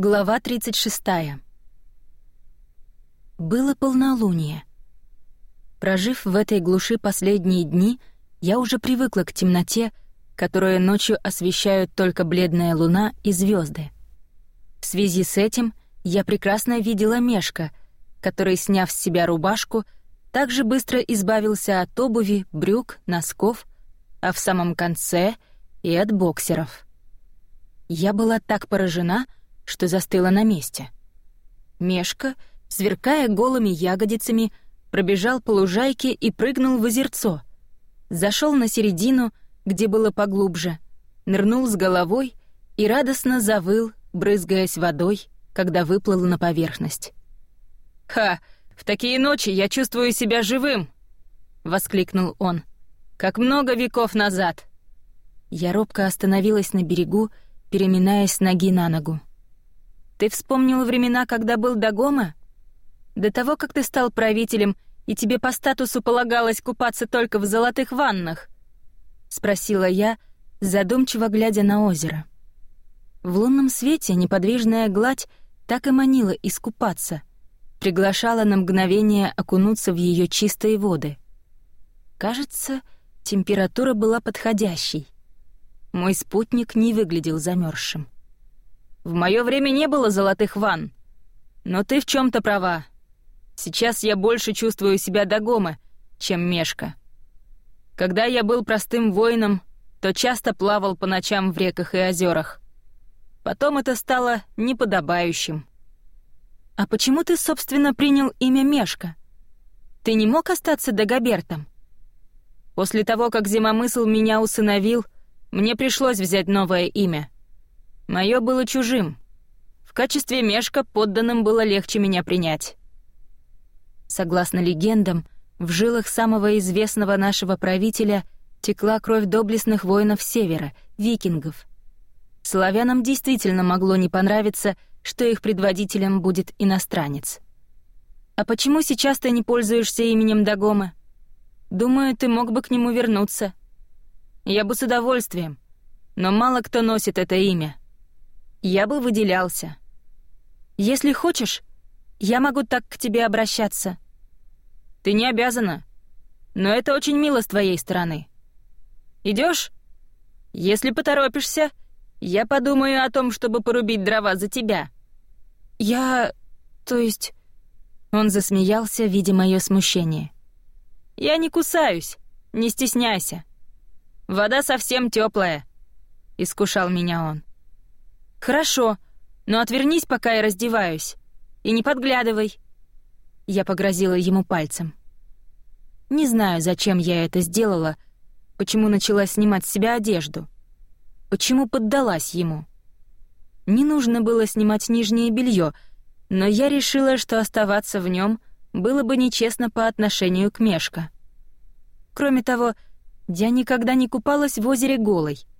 Глава 36. Было полнолуние. Прожив в этой глуши последние дни, я уже привыкла к темноте, которую ночью освещают только бледная луна и звезды. В связи с этим я прекрасно видела Мешка, который, сняв с себя рубашку, также быстро избавился от обуви, брюк, носков, а в самом конце — и от боксеров. Я была так поражена — что застыла на месте. Мешка, сверкая голыми ягодицами, пробежал по лужайке и прыгнул в озерцо. Зашел на середину, где было поглубже, нырнул с головой и радостно завыл, брызгаясь водой, когда выплыл на поверхность. «Ха! В такие ночи я чувствую себя живым!» — воскликнул он. «Как много веков назад!» Я робко остановилась на берегу, переминаясь ноги на ногу. Ты вспомнил времена, когда был Дагома? До того, как ты стал правителем, и тебе по статусу полагалось купаться только в золотых ваннах?» — спросила я, задумчиво глядя на озеро. В лунном свете неподвижная гладь так и манила искупаться, приглашала на мгновение окунуться в ее чистые воды. Кажется, температура была подходящей. Мой спутник не выглядел замерзшим. В мое время не было золотых ванн. Но ты в чем то права. Сейчас я больше чувствую себя Дагома, чем Мешка. Когда я был простым воином, то часто плавал по ночам в реках и озерах. Потом это стало неподобающим. А почему ты, собственно, принял имя Мешка? Ты не мог остаться Дагобертом? После того, как Зимомысл меня усыновил, мне пришлось взять новое имя — Мое было чужим. В качестве мешка подданным было легче меня принять. Согласно легендам, в жилах самого известного нашего правителя текла кровь доблестных воинов Севера, викингов. Славянам действительно могло не понравиться, что их предводителем будет иностранец. А почему сейчас ты не пользуешься именем Дагома? Думаю, ты мог бы к нему вернуться. Я бы с удовольствием, но мало кто носит это имя я бы выделялся. Если хочешь, я могу так к тебе обращаться. Ты не обязана, но это очень мило с твоей стороны. Идешь? Если поторопишься, я подумаю о том, чтобы порубить дрова за тебя. Я... то есть... Он засмеялся, видя мое смущение. «Я не кусаюсь, не стесняйся. Вода совсем теплая, искушал меня он. «Хорошо, но отвернись, пока я раздеваюсь. И не подглядывай». Я погрозила ему пальцем. Не знаю, зачем я это сделала, почему начала снимать с себя одежду, почему поддалась ему. Не нужно было снимать нижнее белье, но я решила, что оставаться в нем было бы нечестно по отношению к Мешка. Кроме того, я никогда не купалась в озере голой —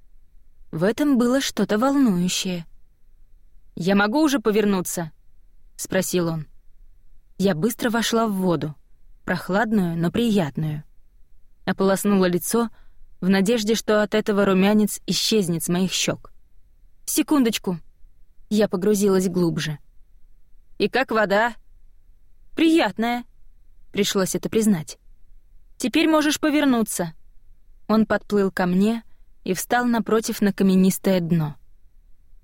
в этом было что-то волнующее. «Я могу уже повернуться?» — спросил он. Я быстро вошла в воду, прохладную, но приятную. Ополоснула лицо в надежде, что от этого румянец исчезнет с моих щек. «Секундочку!» Я погрузилась глубже. «И как вода?» «Приятная», — пришлось это признать. «Теперь можешь повернуться». Он подплыл ко мне, и встал напротив на каменистое дно.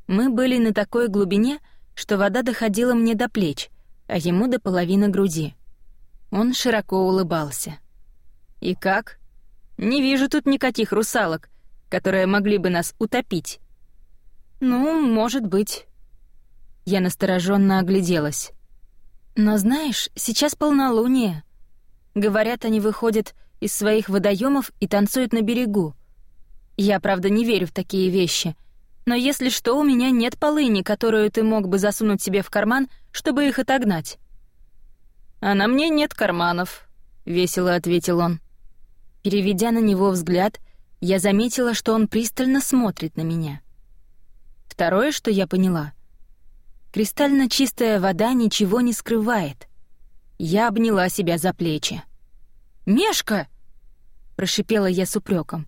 Мы были на такой глубине, что вода доходила мне до плеч, а ему до половины груди. Он широко улыбался. «И как? Не вижу тут никаких русалок, которые могли бы нас утопить». «Ну, может быть». Я настороженно огляделась. «Но знаешь, сейчас полнолуние. Говорят, они выходят из своих водоемов и танцуют на берегу. Я, правда, не верю в такие вещи. Но если что, у меня нет полыни, которую ты мог бы засунуть себе в карман, чтобы их отогнать». «А на мне нет карманов», — весело ответил он. Переведя на него взгляд, я заметила, что он пристально смотрит на меня. Второе, что я поняла. Кристально чистая вода ничего не скрывает. Я обняла себя за плечи. «Мешка!» — прошипела я с упреком.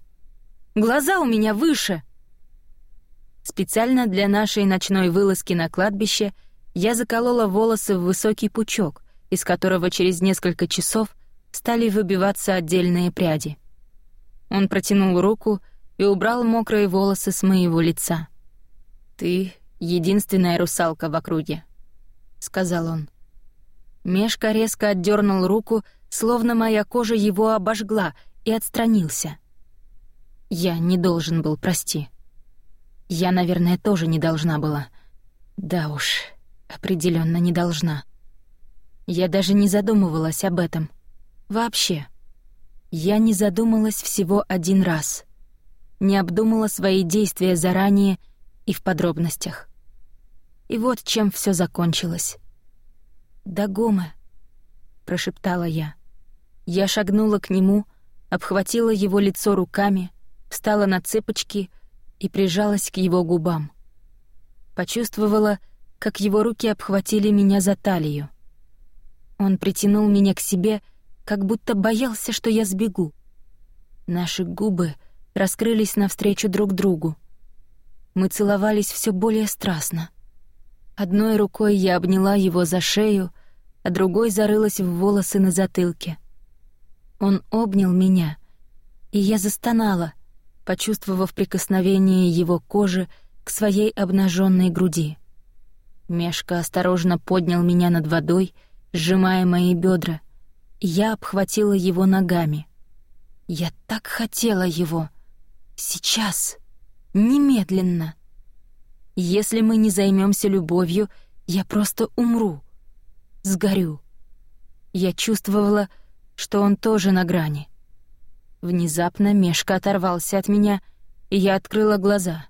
Глаза у меня выше!» Специально для нашей ночной вылазки на кладбище я заколола волосы в высокий пучок, из которого через несколько часов стали выбиваться отдельные пряди. Он протянул руку и убрал мокрые волосы с моего лица. «Ты — единственная русалка в округе», — сказал он. Мешка резко отдернул руку, словно моя кожа его обожгла, и отстранился. Я не должен был, прости. Я, наверное, тоже не должна была. Да уж, определенно не должна. Я даже не задумывалась об этом. Вообще. Я не задумалась всего один раз. Не обдумала свои действия заранее и в подробностях. И вот чем все закончилось. «Дагома», — прошептала я. Я шагнула к нему, обхватила его лицо руками, встала на цыпочки и прижалась к его губам. Почувствовала, как его руки обхватили меня за талию. Он притянул меня к себе, как будто боялся, что я сбегу. Наши губы раскрылись навстречу друг другу. Мы целовались все более страстно. Одной рукой я обняла его за шею, а другой зарылась в волосы на затылке. Он обнял меня, и я застонала, почувствовав прикосновение его кожи к своей обнаженной груди. Мешка осторожно поднял меня над водой, сжимая мои бедра, я обхватила его ногами. Я так хотела его. Сейчас. Немедленно. Если мы не займемся любовью, я просто умру. Сгорю. Я чувствовала, что он тоже на грани. Внезапно Мешка оторвался от меня, и я открыла глаза.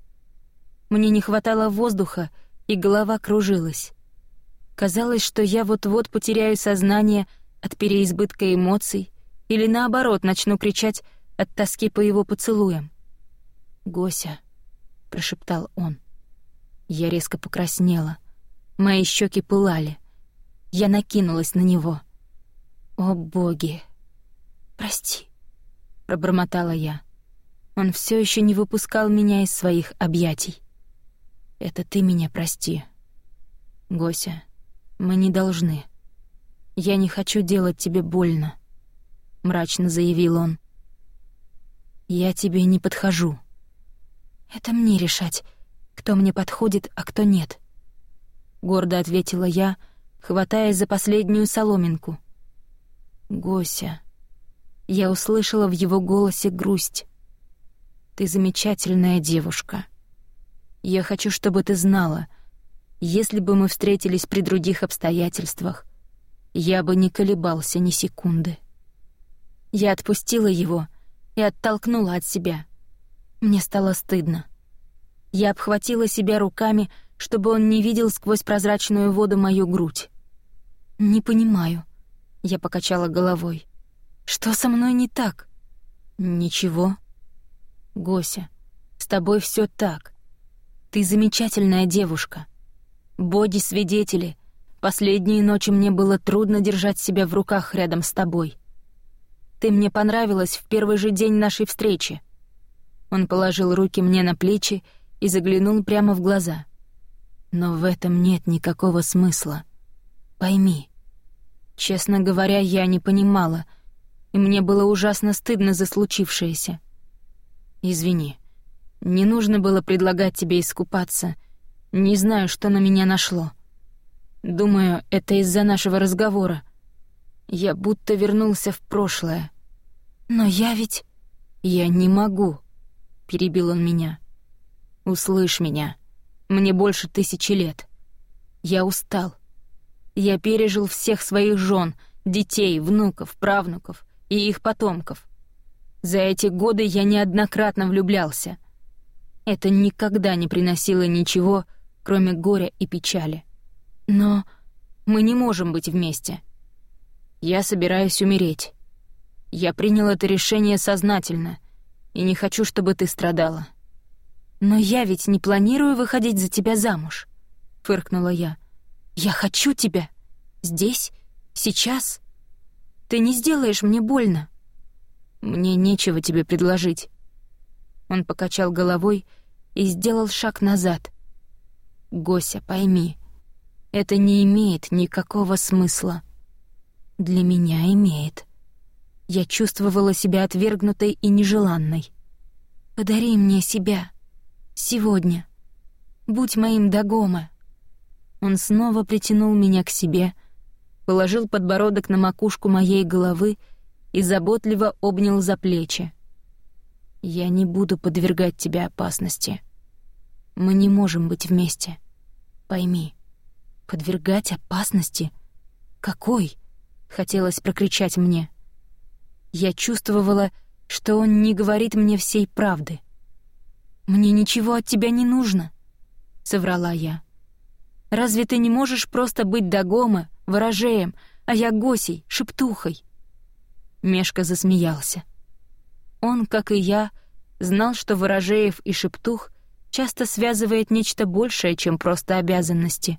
Мне не хватало воздуха, и голова кружилась. Казалось, что я вот-вот потеряю сознание от переизбытка эмоций или, наоборот, начну кричать от тоски по его поцелуям. «Гося», — прошептал он. Я резко покраснела. Мои щеки пылали. Я накинулась на него. «О, боги! Прости!» — пробормотала я. Он все еще не выпускал меня из своих объятий. «Это ты меня прости. Гося, мы не должны. Я не хочу делать тебе больно», — мрачно заявил он. «Я тебе не подхожу». «Это мне решать, кто мне подходит, а кто нет», — гордо ответила я, хватаясь за последнюю соломинку. «Гося», я услышала в его голосе грусть. «Ты замечательная девушка. Я хочу, чтобы ты знала, если бы мы встретились при других обстоятельствах, я бы не колебался ни секунды». Я отпустила его и оттолкнула от себя. Мне стало стыдно. Я обхватила себя руками, чтобы он не видел сквозь прозрачную воду мою грудь. «Не понимаю», — я покачала головой. Что со мной не так? Ничего. Гося, с тобой все так. Ты замечательная девушка. Боги свидетели. Последние ночи мне было трудно держать себя в руках рядом с тобой. Ты мне понравилась в первый же день нашей встречи. Он положил руки мне на плечи и заглянул прямо в глаза. Но в этом нет никакого смысла. Пойми. Честно говоря, я не понимала — и мне было ужасно стыдно за случившееся. Извини, не нужно было предлагать тебе искупаться. Не знаю, что на меня нашло. Думаю, это из-за нашего разговора. Я будто вернулся в прошлое. Но я ведь... Я не могу, — перебил он меня. Услышь меня. Мне больше тысячи лет. Я устал. Я пережил всех своих жен, детей, внуков, правнуков и их потомков. За эти годы я неоднократно влюблялся. Это никогда не приносило ничего, кроме горя и печали. Но мы не можем быть вместе. Я собираюсь умереть. Я принял это решение сознательно и не хочу, чтобы ты страдала. Но я ведь не планирую выходить за тебя замуж, фыркнула я. Я хочу тебя. Здесь, сейчас. Ты не сделаешь мне больно. Мне нечего тебе предложить. Он покачал головой, и сделал шаг назад. «Гося, пойми, это не имеет никакого смысла. Для меня имеет. Я чувствовала себя отвергнутой и нежеланной. Подари мне себя. Сегодня. Будь моим Дагома. Он снова притянул меня к себе, положил подбородок на макушку моей головы и заботливо обнял за плечи. «Я не буду подвергать тебя опасности. Мы не можем быть вместе. Пойми, подвергать опасности? Какой?» — хотелось прокричать мне. Я чувствовала, что он не говорит мне всей правды. «Мне ничего от тебя не нужно», — соврала я. «Разве ты не можешь просто быть Дагома, ворожеем, а я Госей, шептухой?» Мешка засмеялся. Он, как и я, знал, что ворожеев и шептух часто связывает нечто большее, чем просто обязанности.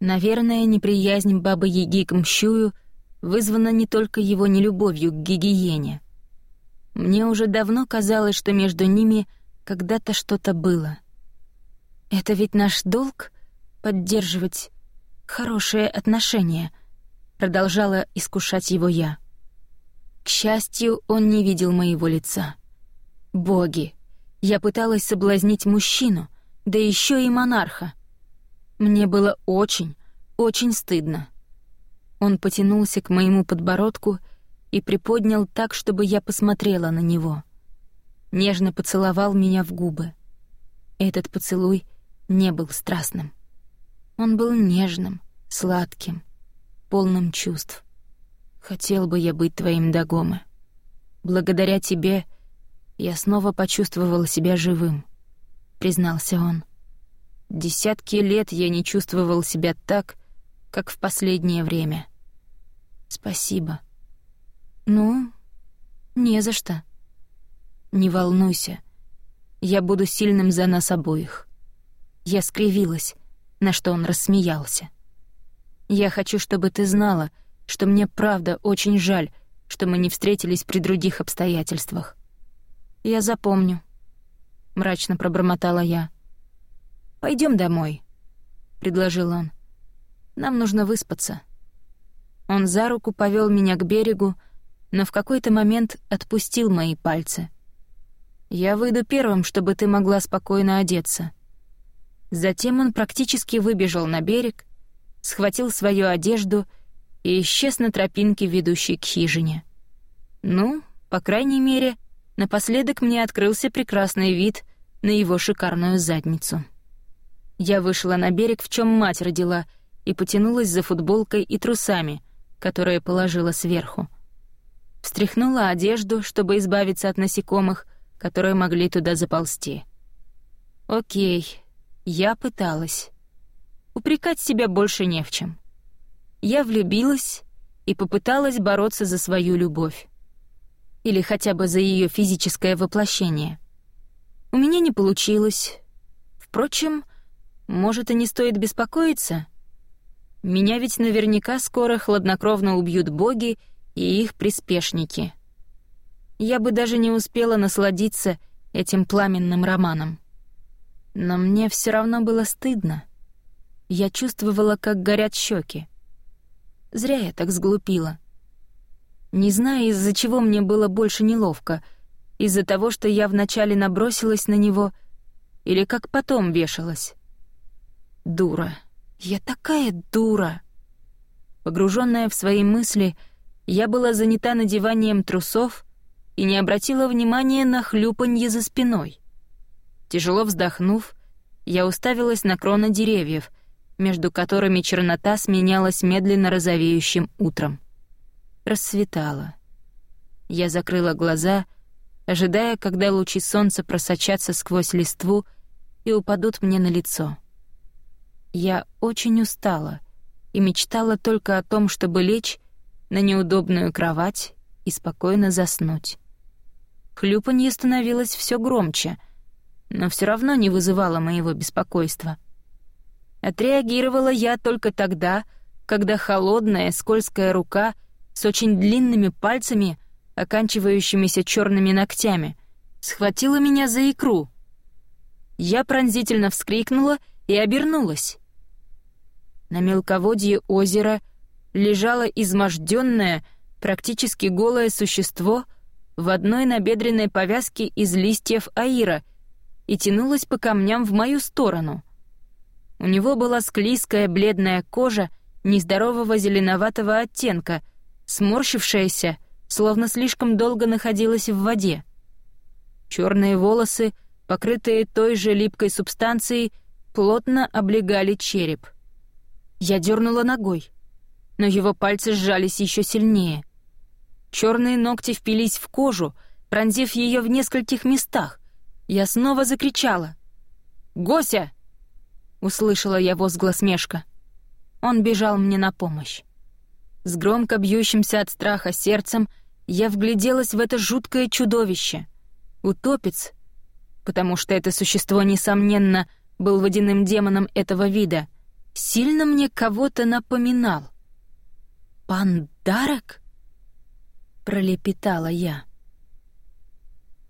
Наверное, неприязнь Бабы-Яги к Мщую вызвана не только его нелюбовью к гигиене. Мне уже давно казалось, что между ними когда-то что-то было. Это ведь наш долг — поддерживать хорошие отношения, продолжала искушать его я. К счастью, он не видел моего лица. Боги, я пыталась соблазнить мужчину, да еще и монарха. Мне было очень, очень стыдно. Он потянулся к моему подбородку и приподнял так, чтобы я посмотрела на него — нежно поцеловал меня в губы. Этот поцелуй не был страстным. Он был нежным, сладким, полным чувств. Хотел бы я быть твоим Дагома. Благодаря тебе я снова почувствовал себя живым, признался он. Десятки лет я не чувствовал себя так, как в последнее время. Спасибо. Ну, не за что. «Не волнуйся. Я буду сильным за нас обоих». Я скривилась, на что он рассмеялся. «Я хочу, чтобы ты знала, что мне правда очень жаль, что мы не встретились при других обстоятельствах. Я запомню», — мрачно пробормотала я. Пойдем домой», — предложил он. «Нам нужно выспаться». Он за руку повел меня к берегу, но в какой-то момент отпустил мои пальцы — я выйду первым, чтобы ты могла спокойно одеться». Затем он практически выбежал на берег, схватил свою одежду и исчез на тропинке, ведущей к хижине. Ну, по крайней мере, напоследок мне открылся прекрасный вид на его шикарную задницу. Я вышла на берег, в чем мать родила, и потянулась за футболкой и трусами, которые положила сверху. Встряхнула одежду, чтобы избавиться от насекомых, которые могли туда заползти. Окей, я пыталась. Упрекать себя больше не в чем. Я влюбилась и попыталась бороться за свою любовь. Или хотя бы за ее физическое воплощение. У меня не получилось. Впрочем, может, и не стоит беспокоиться. Меня ведь наверняка скоро хладнокровно убьют боги и их приспешники — я бы даже не успела насладиться этим пламенным романом. Но мне все равно было стыдно. Я чувствовала, как горят щеки. Зря я так сглупила. Не знаю, из-за чего мне было больше неловко. Из-за того, что я вначале набросилась на него, или как потом вешалась. Дура. Я такая дура. Погруженная в свои мысли, я была занята надеванием трусов и не обратила внимания на хлюпанье за спиной. Тяжело вздохнув, я уставилась на кроны деревьев, между которыми чернота сменялась медленно розовеющим утром. Рассветало. Я закрыла глаза, ожидая, когда лучи солнца просочатся сквозь листву и упадут мне на лицо. Я очень устала и мечтала только о том, чтобы лечь на неудобную кровать и спокойно заснуть. Хлюпанье становилось все громче, но все равно не вызывало моего беспокойства. Отреагировала я только тогда, когда холодная, скользкая рука с очень длинными пальцами, оканчивающимися черными ногтями, схватила меня за икру. Я пронзительно вскрикнула и обернулась. На мелководье озера лежало изможденное, практически голое существо в одной набедренной повязке из листьев аира и тянулось по камням в мою сторону. У него была склизкая бледная кожа нездорового зеленоватого оттенка, сморщившаяся, словно слишком долго находилась в воде. Черные волосы, покрытые той же липкой субстанцией, плотно облегали череп. Я дернула ногой, но его пальцы сжались еще сильнее. Черные ногти впились в кожу, пронзив ее в нескольких местах. Я снова закричала. «Гося!» — услышала я возглас Мешка. Он бежал мне на помощь. С громко бьющимся от страха сердцем я вгляделась в это жуткое чудовище. Утопец, потому что это существо, несомненно, был водяным демоном этого вида, сильно мне кого-то напоминал. «Пандарок?» — пролепетала я.